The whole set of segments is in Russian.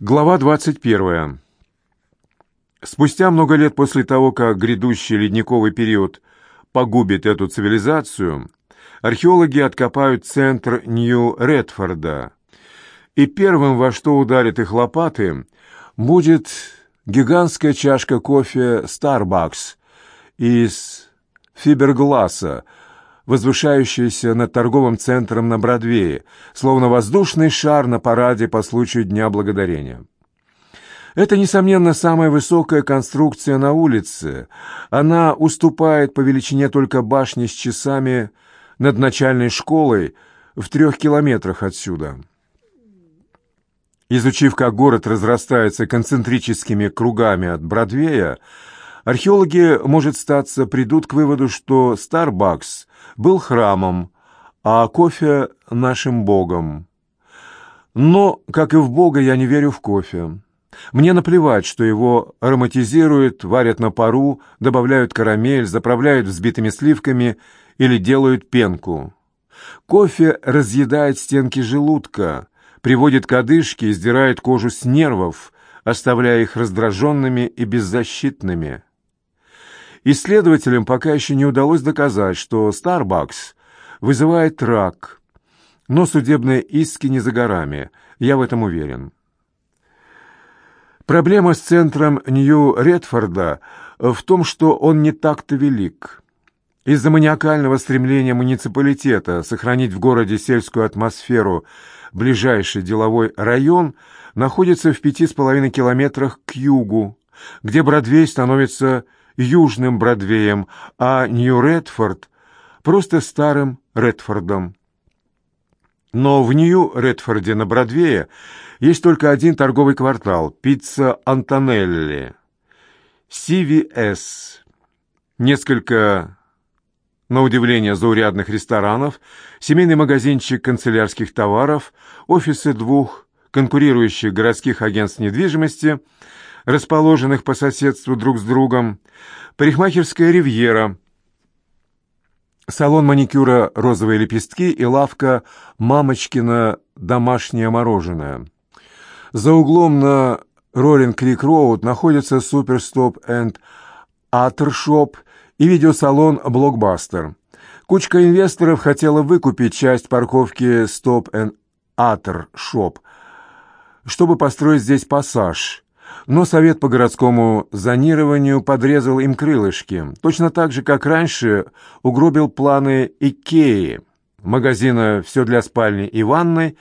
Глава 21. Спустя много лет после того, как грядущий ледниковый период погубит эту цивилизацию, археологи откопают центр Нью-Редфорда, и первым, во что ударят их лопаты, будет гигантская чашка кофе Starbucks из фибергласа, возвышающаяся над торговым центром на Бродвее, словно воздушный шар на параде по случаю Дня Благодарения. Это, несомненно, самая высокая конструкция на улице. Она уступает по величине только башне с часами над начальной школой в трех километрах отсюда. Изучив, как город разрастается концентрическими кругами от Бродвея, археологи, может статься, придут к выводу, что Старбакс был храмом, а кофе — нашим богом. Но, как и в бога, я не верю в кофе. Мне наплевать, что его ароматизируют, варят на пару, добавляют карамель, заправляют взбитыми сливками или делают пенку. Кофе разъедает стенки желудка, приводит к одышке и сдирает кожу с нервов, оставляя их раздраженными и беззащитными. Исследователям пока еще не удалось доказать, что Starbucks вызывает рак, но судебные иски не за горами, я в этом уверен. Проблема с центром Нью-Редфорда в том, что он не так-то велик. Из-за маниакального стремления муниципалитета сохранить в городе сельскую атмосферу ближайший деловой район находится в пяти с половиной километрах к югу, где Бродвей становится Южным Бродвеем, а Нью-Редфорд — просто старым Редфордом. Но в Нью-Редфорде на Бродвее есть только один торговый квартал – пицца Антонелли. CVS. Несколько, на удивление, заурядных ресторанов, семейный магазинчик канцелярских товаров, офисы двух конкурирующих городских агентств недвижимости – расположенных по соседству друг с другом, парикмахерская «Ривьера», салон маникюра «Розовые лепестки» и лавка «Мамочкина домашнее мороженое». За углом на Роллинг-Крик-Роуд находится Суперстоп энд Атершоп и видеосалон «Блокбастер». Кучка инвесторов хотела выкупить часть парковки and Atter Shop, чтобы построить здесь пассаж – но Совет по городскому зонированию подрезал им крылышки, точно так же, как раньше угробил планы Икеи, магазина «Все для спальни и ванной»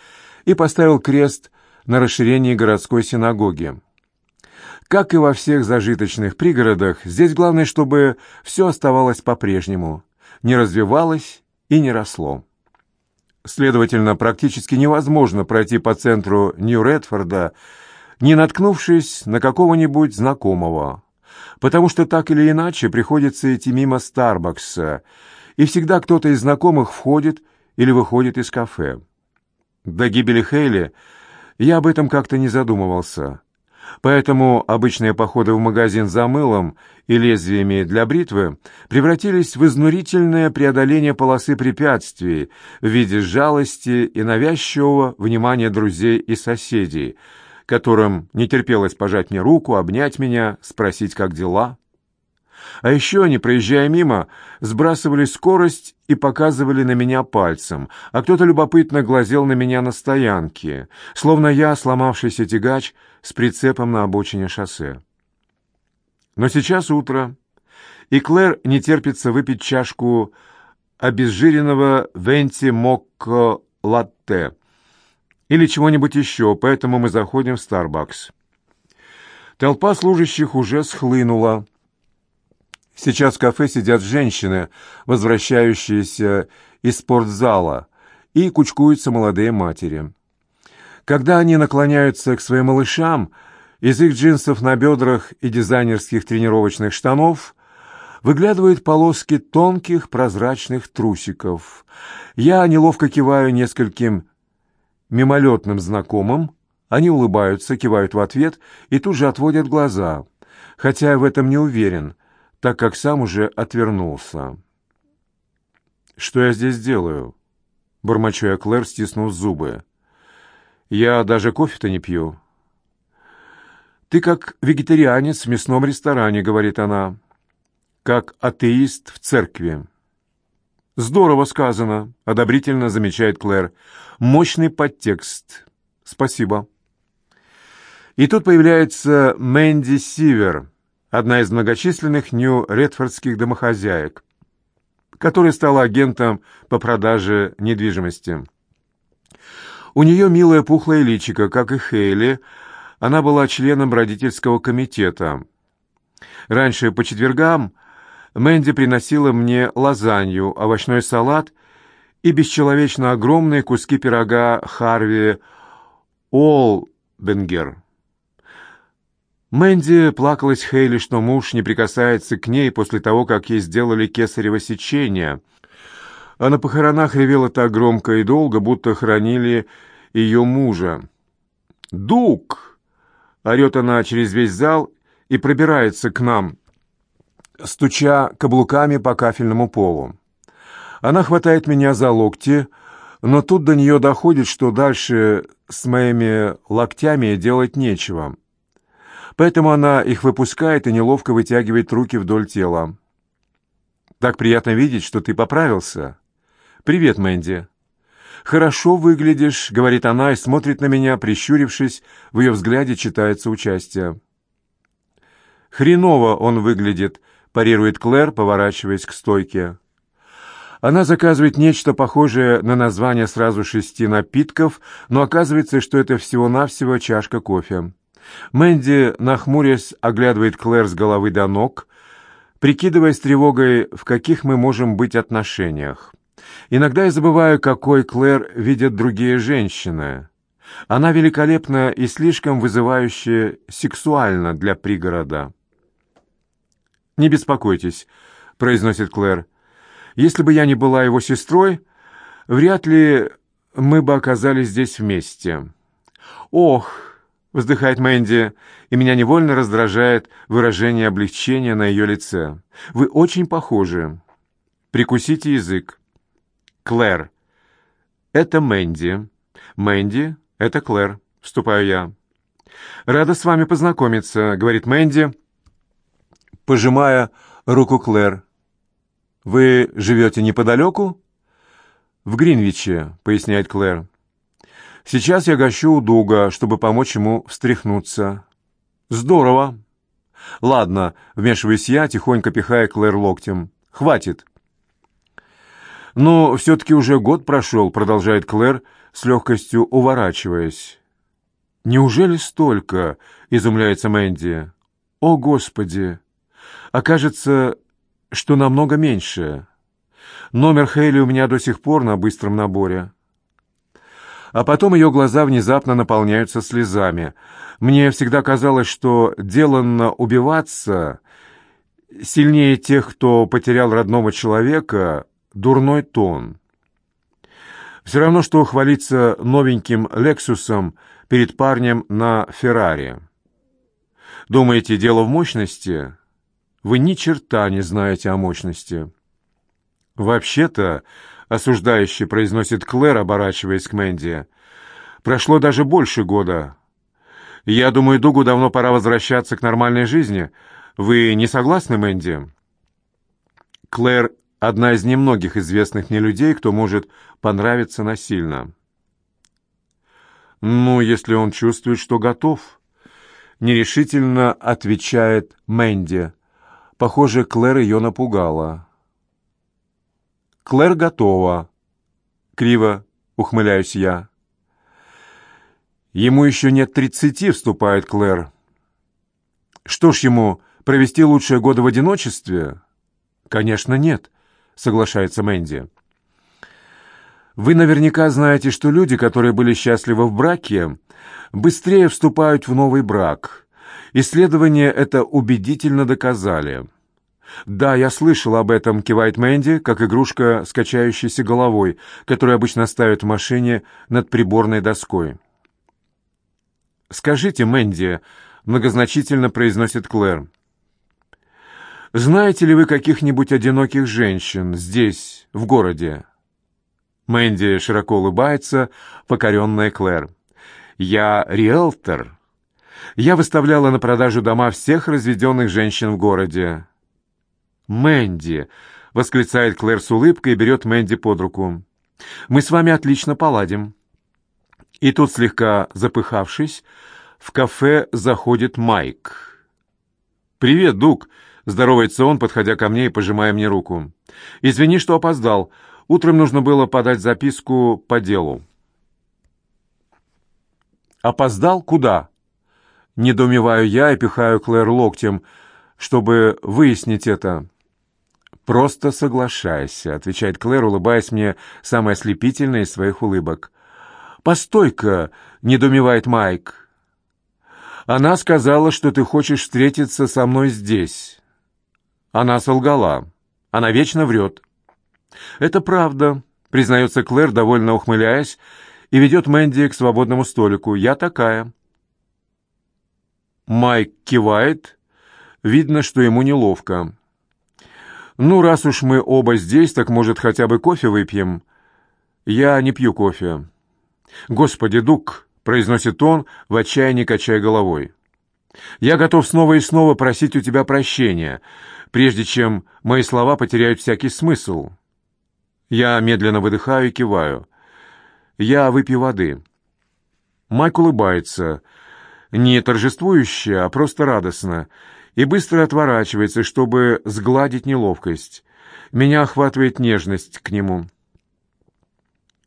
и поставил крест на расширении городской синагоги. Как и во всех зажиточных пригородах, здесь главное, чтобы все оставалось по-прежнему, не развивалось и не росло. Следовательно, практически невозможно пройти по центру Нью-Редфорда, не наткнувшись на какого-нибудь знакомого, потому что так или иначе приходится идти мимо Старбакса, и всегда кто-то из знакомых входит или выходит из кафе. До гибели Хейли я об этом как-то не задумывался. Поэтому обычные походы в магазин за мылом и лезвиями для бритвы превратились в изнурительное преодоление полосы препятствий в виде жалости и навязчивого внимания друзей и соседей – которым не терпелось пожать мне руку, обнять меня, спросить, как дела. А еще они, проезжая мимо, сбрасывали скорость и показывали на меня пальцем, а кто-то любопытно глазел на меня на стоянке, словно я сломавшийся тягач с прицепом на обочине шоссе. Но сейчас утро, и Клэр не терпится выпить чашку обезжиренного венти мокко латте или чего-нибудь еще, поэтому мы заходим в Starbucks. Толпа служащих уже схлынула. Сейчас в кафе сидят женщины, возвращающиеся из спортзала, и кучкуются молодые матери. Когда они наклоняются к своим малышам, из их джинсов на бедрах и дизайнерских тренировочных штанов выглядывают полоски тонких прозрачных трусиков. Я неловко киваю нескольким мимолетным знакомым, они улыбаются, кивают в ответ и тут же отводят глаза, хотя я в этом не уверен, так как сам уже отвернулся. «Что я здесь делаю?» — бормочу я Клэр, стиснув зубы. «Я даже кофе-то не пью». «Ты как вегетарианец в мясном ресторане», — говорит она, — «как атеист в церкви». «Здорово сказано», — одобрительно замечает Клэр. «Мощный подтекст. Спасибо». И тут появляется Мэнди Сивер, одна из многочисленных нью-редфордских домохозяек, которая стала агентом по продаже недвижимости. У нее милое пухлое личико, как и Хейли. Она была членом родительского комитета. Раньше по четвергам Мэнди приносила мне лазанью, овощной салат и бесчеловечно огромные куски пирога Харви Олбенгер. Мэнди плакалась Хейли, что муж не прикасается к ней после того, как ей сделали кесарево сечение. А на похоронах ревела так громко и долго, будто хранили ее мужа. «Дук!» — орет она через весь зал и пробирается к нам — стуча каблуками по кафельному полу. Она хватает меня за локти, но тут до нее доходит, что дальше с моими локтями делать нечего. Поэтому она их выпускает и неловко вытягивает руки вдоль тела. «Так приятно видеть, что ты поправился. Привет, Мэнди». «Хорошо выглядишь», — говорит она и смотрит на меня, прищурившись, в ее взгляде читается участие. «Хреново он выглядит», парирует Клэр, поворачиваясь к стойке. Она заказывает нечто похожее на название сразу шести напитков, но оказывается, что это всего-навсего чашка кофе. Мэнди, нахмурясь, оглядывает Клэр с головы до ног, прикидывая с тревогой, в каких мы можем быть отношениях. Иногда я забываю, какой Клэр видят другие женщины. Она великолепна и слишком вызывающе сексуальна для пригорода. «Не беспокойтесь», — произносит Клэр. «Если бы я не была его сестрой, вряд ли мы бы оказались здесь вместе». «Ох!» — вздыхает Мэнди, и меня невольно раздражает выражение облегчения на ее лице. «Вы очень похожи. Прикусите язык». «Клэр». «Это Мэнди». «Мэнди — это Клэр», — вступаю я. «Рада с вами познакомиться», — говорит Мэнди, — пожимая руку Клэр. «Вы живете неподалеку?» «В Гринвиче», — поясняет Клэр. «Сейчас я гощу у Дуга, чтобы помочь ему встряхнуться». «Здорово!» «Ладно», — вмешиваюсь я, тихонько пихая Клэр локтем. «Хватит!» «Но все-таки уже год прошел», — продолжает Клэр, с легкостью уворачиваясь. «Неужели столько?» — изумляется Мэнди. «О, Господи! Окажется, что намного меньше. Номер Хейли у меня до сих пор на быстром наборе. А потом ее глаза внезапно наполняются слезами. Мне всегда казалось, что деланно убиваться сильнее тех, кто потерял родного человека, дурной тон. Все равно, что хвалиться новеньким «Лексусом» перед парнем на «Феррари». Думаете, дело в мощности? Вы ни черта не знаете о мощности». «Вообще-то», — осуждающе произносит Клэр, оборачиваясь к Мэнди, — «прошло даже больше года. Я думаю, Дугу давно пора возвращаться к нормальной жизни. Вы не согласны, Мэнди?» Клэр — одна из немногих известных мне людей, кто может понравиться насильно. «Ну, если он чувствует, что готов», — нерешительно отвечает Мэнди, — Похоже, Клэр ее напугала. «Клэр готова», — криво ухмыляюсь я. «Ему еще нет тридцати», — вступает Клэр. «Что ж ему, провести лучшие годы в одиночестве?» «Конечно, нет», — соглашается Мэнди. «Вы наверняка знаете, что люди, которые были счастливы в браке, быстрее вступают в новый брак». Исследования это убедительно доказали. «Да, я слышал об этом», — кивает Мэнди, как игрушка с качающейся головой, которую обычно ставят в машине над приборной доской. «Скажите, Мэнди», — многозначительно произносит Клэр, «знаете ли вы каких-нибудь одиноких женщин здесь, в городе?» Мэнди широко улыбается, покоренная Клэр. «Я риэлтор», Я выставляла на продажу дома всех разведенных женщин в городе. «Мэнди!» — восклицает Клэр с улыбкой и берет Мэнди под руку. «Мы с вами отлично поладим». И тут, слегка запыхавшись, в кафе заходит Майк. «Привет, Дуг!» — здоровается он, подходя ко мне и пожимая мне руку. «Извини, что опоздал. Утром нужно было подать записку по делу». «Опоздал? Куда?» Недоумеваю я и пихаю Клэр локтем, чтобы выяснить это. «Просто соглашайся», — отвечает Клэр, улыбаясь мне самой ослепительной из своих улыбок. «Постой-ка», — недоумевает Майк. «Она сказала, что ты хочешь встретиться со мной здесь». Она солгала. Она вечно врет. «Это правда», — признается Клэр, довольно ухмыляясь, и ведет Мэнди к свободному столику. «Я такая». Майк кивает. Видно, что ему неловко. «Ну, раз уж мы оба здесь, так, может, хотя бы кофе выпьем?» «Я не пью кофе». «Господи, Дук!» — произносит он, в отчаянии качая головой. «Я готов снова и снова просить у тебя прощения, прежде чем мои слова потеряют всякий смысл». Я медленно выдыхаю и киваю. «Я выпью воды». Майк улыбается — не торжествующе, а просто радостно, и быстро отворачивается, чтобы сгладить неловкость. Меня охватывает нежность к нему.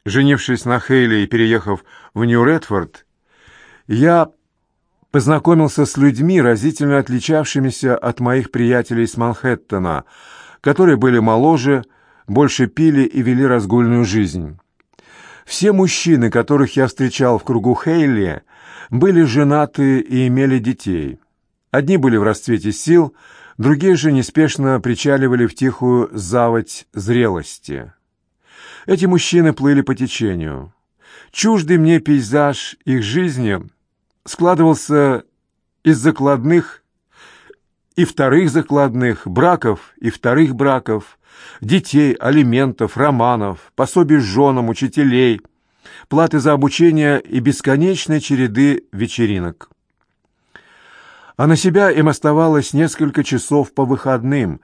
Женившись на Хейли и переехав в Нью-Редфорд, я познакомился с людьми, разительно отличавшимися от моих приятелей с Манхэттена, которые были моложе, больше пили и вели разгульную жизнь. Все мужчины, которых я встречал в кругу Хейли, были женаты и имели детей. Одни были в расцвете сил, другие же неспешно причаливали в тихую заводь зрелости. Эти мужчины плыли по течению. Чуждый мне пейзаж их жизни складывался из закладных и вторых закладных, браков и вторых браков, детей, алиментов, романов, пособий женам, учителей — платы за обучение и бесконечной череды вечеринок. А на себя им оставалось несколько часов по выходным,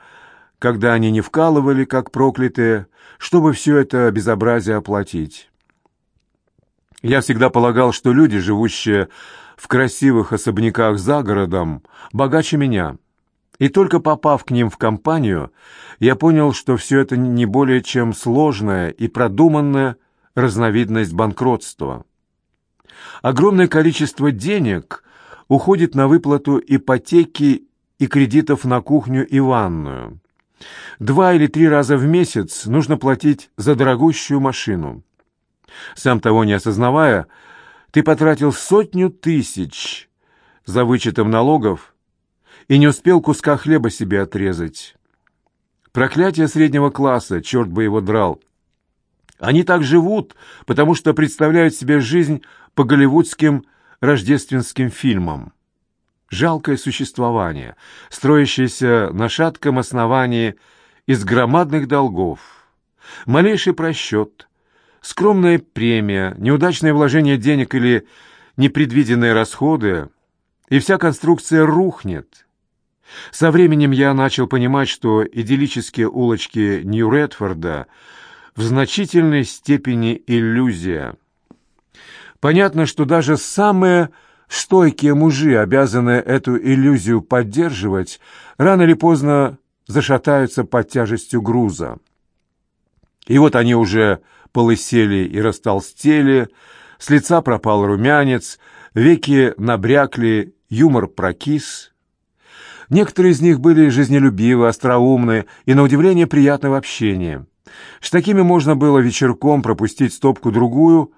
когда они не вкалывали, как проклятые, чтобы все это безобразие оплатить. Я всегда полагал, что люди, живущие в красивых особняках за городом, богаче меня. И только попав к ним в компанию, я понял, что все это не более чем сложное и продуманное разновидность банкротства. Огромное количество денег уходит на выплату ипотеки и кредитов на кухню и ванную. Два или три раза в месяц нужно платить за дорогущую машину. Сам того не осознавая, ты потратил сотню тысяч за вычетом налогов и не успел куска хлеба себе отрезать. Проклятие среднего класса, черт бы его драл – они так живут, потому что представляют себе жизнь по голливудским рождественским фильмам. Жалкое существование, строящееся на шатком основании из громадных долгов. Малейший просчет, скромная премия, неудачное вложение денег или непредвиденные расходы, и вся конструкция рухнет. Со временем я начал понимать, что идиллические улочки Нью-Редфорда — в значительной степени иллюзия. Понятно, что даже самые стойкие мужи, обязанные эту иллюзию поддерживать, рано или поздно зашатаются под тяжестью груза. И вот они уже полысели и растолстели, с лица пропал румянец, веки набрякли, юмор прокис. Некоторые из них были жизнелюбивы, остроумны и, на удивление, приятны в общении. С такими можно было вечерком пропустить стопку-другую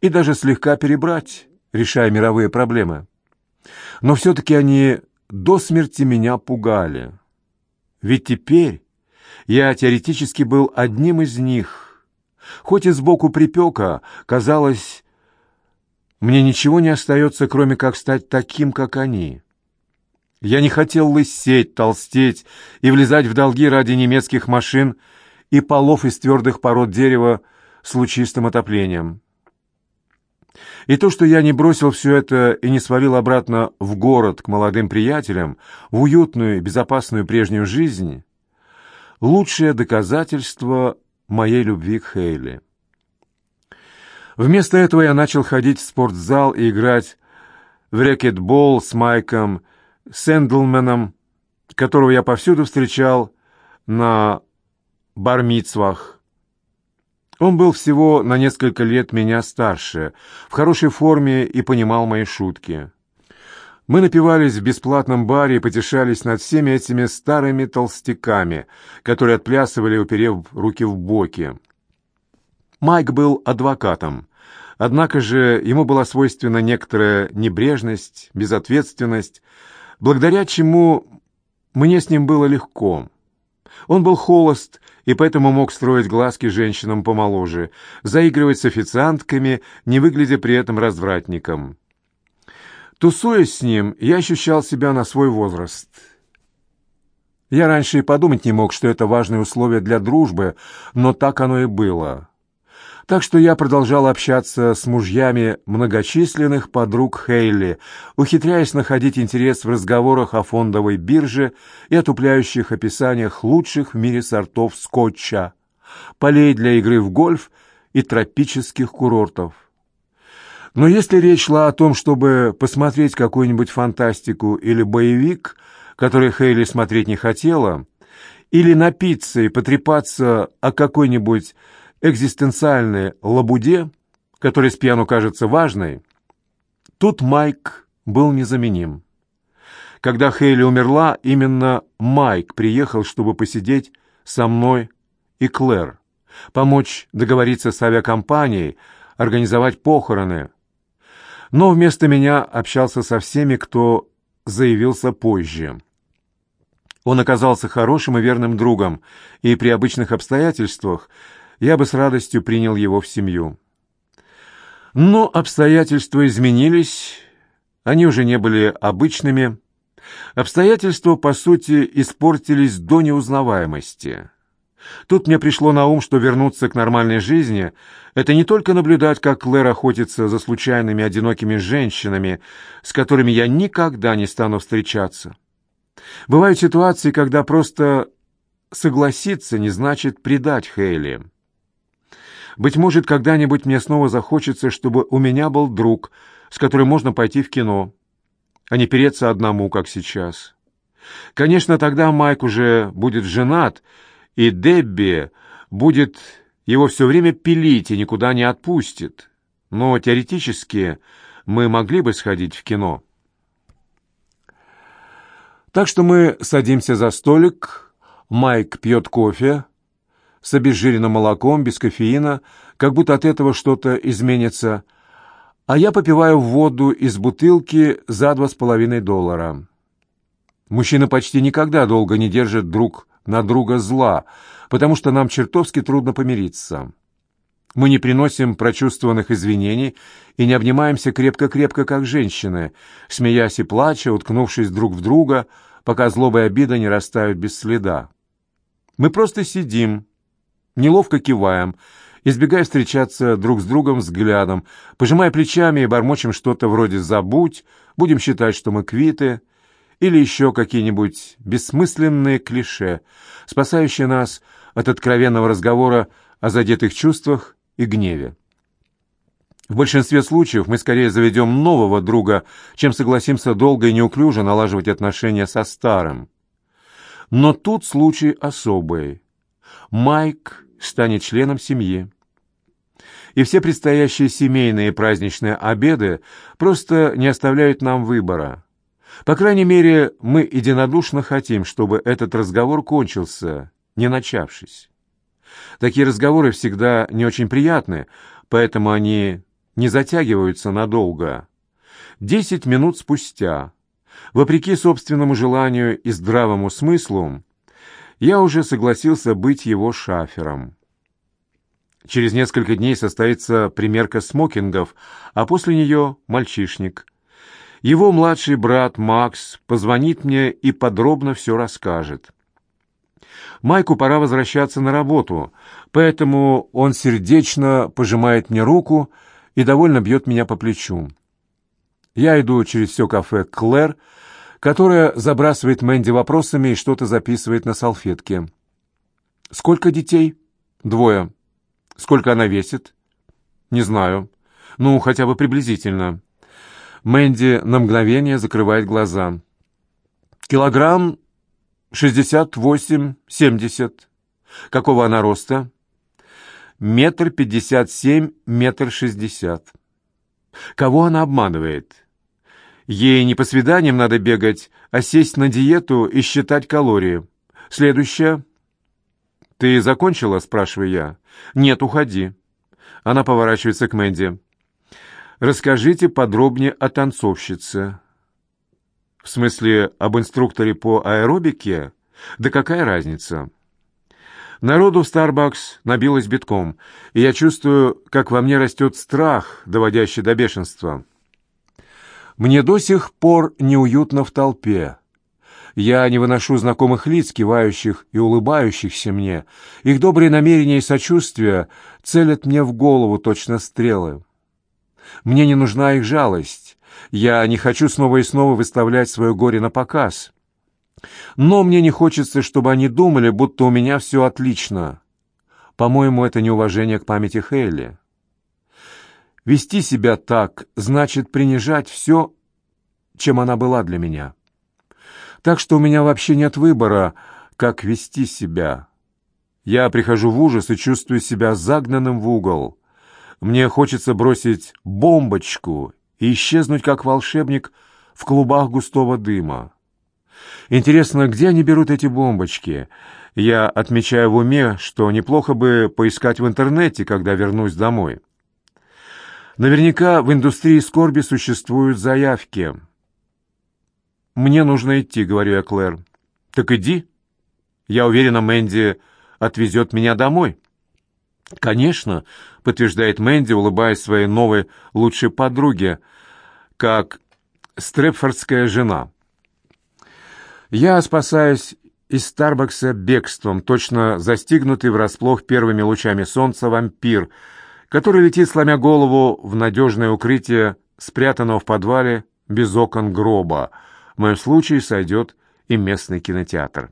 и даже слегка перебрать, решая мировые проблемы. Но все-таки они до смерти меня пугали. Ведь теперь я теоретически был одним из них. Хоть и сбоку припека, казалось, мне ничего не остается, кроме как стать таким, как они. Я не хотел лысеть, толстеть и влезать в долги ради немецких машин и полов из твердых пород дерева с лучистым отоплением. И то, что я не бросил все это и не свалил обратно в город к молодым приятелям, в уютную и безопасную прежнюю жизнь, лучшее доказательство моей любви к Хейли. Вместо этого я начал ходить в спортзал и играть в рэкетбол с Майком Сэндлменом, которого я повсюду встречал на бармицвах. Он был всего на несколько лет меня старше, в хорошей форме и понимал мои шутки. Мы напивались в бесплатном баре и потешались над всеми этими старыми толстяками, которые отплясывали, уперев руки в боки. Майк был адвокатом, однако же ему была свойственна некоторая небрежность, безответственность, благодаря чему мне с ним было легко. Он был холост и поэтому мог строить глазки женщинам помоложе, заигрывать с официантками, не выглядя при этом развратником. Тусуясь с ним, я ощущал себя на свой возраст. Я раньше и подумать не мог, что это важное условие для дружбы, но так оно и было. Так что я продолжал общаться с мужьями многочисленных подруг Хейли, ухитряясь находить интерес в разговорах о фондовой бирже и отупляющих описаниях лучших в мире сортов скотча, полей для игры в гольф и тропических курортов. Но если речь шла о том, чтобы посмотреть какую-нибудь фантастику или боевик, который Хейли смотреть не хотела, или напиться и потрепаться о какой-нибудь экзистенциальной лабуде, которая с пьяну кажется важной, тут Майк был незаменим. Когда Хейли умерла, именно Майк приехал, чтобы посидеть со мной и Клэр, помочь договориться с авиакомпанией, организовать похороны. Но вместо меня общался со всеми, кто заявился позже. Он оказался хорошим и верным другом, и при обычных обстоятельствах – я бы с радостью принял его в семью. Но обстоятельства изменились, они уже не были обычными. Обстоятельства, по сути, испортились до неузнаваемости. Тут мне пришло на ум, что вернуться к нормальной жизни — это не только наблюдать, как Клэр охотится за случайными одинокими женщинами, с которыми я никогда не стану встречаться. Бывают ситуации, когда просто согласиться не значит предать Хейли. Быть может, когда-нибудь мне снова захочется, чтобы у меня был друг, с которым можно пойти в кино, а не переться одному, как сейчас. Конечно, тогда Майк уже будет женат, и Дебби будет его все время пилить и никуда не отпустит. Но теоретически мы могли бы сходить в кино. Так что мы садимся за столик, Майк пьет кофе, с обезжиренным молоком, без кофеина, как будто от этого что-то изменится, а я попиваю воду из бутылки за два с половиной доллара. Мужчины почти никогда долго не держат друг на друга зла, потому что нам чертовски трудно помириться. Мы не приносим прочувствованных извинений и не обнимаемся крепко-крепко, как женщины, смеясь и плача, уткнувшись друг в друга, пока злоба и обида не растают без следа. Мы просто сидим, неловко киваем, избегая встречаться друг с другом взглядом, пожимая плечами и бормочем что-то вроде «забудь», «будем считать, что мы квиты», или еще какие-нибудь бессмысленные клише, спасающие нас от откровенного разговора о задетых чувствах и гневе. В большинстве случаев мы скорее заведем нового друга, чем согласимся долго и неуклюже налаживать отношения со старым. Но тут случай особый. Майк станет членом семьи. И все предстоящие семейные праздничные обеды просто не оставляют нам выбора. По крайней мере, мы единодушно хотим, чтобы этот разговор кончился, не начавшись. Такие разговоры всегда не очень приятны, поэтому они не затягиваются надолго. Десять минут спустя, вопреки собственному желанию и здравому смыслу, я уже согласился быть его шафером. Через несколько дней состоится примерка смокингов, а после нее мальчишник. Его младший брат Макс позвонит мне и подробно все расскажет. Майку пора возвращаться на работу, поэтому он сердечно пожимает мне руку и довольно бьет меня по плечу. Я иду через все кафе Клэр, которая забрасывает Мэнди вопросами и что-то записывает на салфетке. «Сколько детей?» «Двое». «Сколько она весит?» «Не знаю. Ну, хотя бы приблизительно». Мэнди на мгновение закрывает глаза. «Килограмм шестьдесят восемь-семьдесят. Какого она роста?» «Метр пятьдесят семь, метр шестьдесят». «Кого она обманывает?» Ей не по свиданиям надо бегать, а сесть на диету и считать калории. Следующее. «Ты закончила?» — спрашиваю я. «Нет, уходи». Она поворачивается к Мэнди. «Расскажите подробнее о танцовщице». «В смысле, об инструкторе по аэробике? Да какая разница?» Народу в Starbucks набилось битком, и я чувствую, как во мне растет страх, доводящий до бешенства. Мне до сих пор неуютно в толпе. Я не выношу знакомых лиц, кивающих и улыбающихся мне. Их добрые намерения и сочувствия целят мне в голову точно стрелы. Мне не нужна их жалость. Я не хочу снова и снова выставлять свое горе на показ. Но мне не хочется, чтобы они думали, будто у меня все отлично. По-моему, это неуважение к памяти Хейли. Вести себя так значит принижать все, чем она была для меня. Так что у меня вообще нет выбора, как вести себя. Я прихожу в ужас и чувствую себя загнанным в угол. Мне хочется бросить бомбочку и исчезнуть, как волшебник, в клубах густого дыма. Интересно, где они берут эти бомбочки? Я отмечаю в уме, что неплохо бы поискать в интернете, когда вернусь домой. Наверняка в индустрии скорби существуют заявки. «Мне нужно идти», — говорю я Клэр. «Так иди. Я уверена, Мэнди отвезет меня домой». «Конечно», — подтверждает Мэнди, улыбаясь своей новой лучшей подруге, как стрепфордская жена. Я спасаюсь из Старбакса бегством, точно застигнутый врасплох первыми лучами солнца вампир — который летит, сломя голову, в надежное укрытие, спрятанного в подвале без окон гроба. В моем случае сойдет и местный кинотеатр.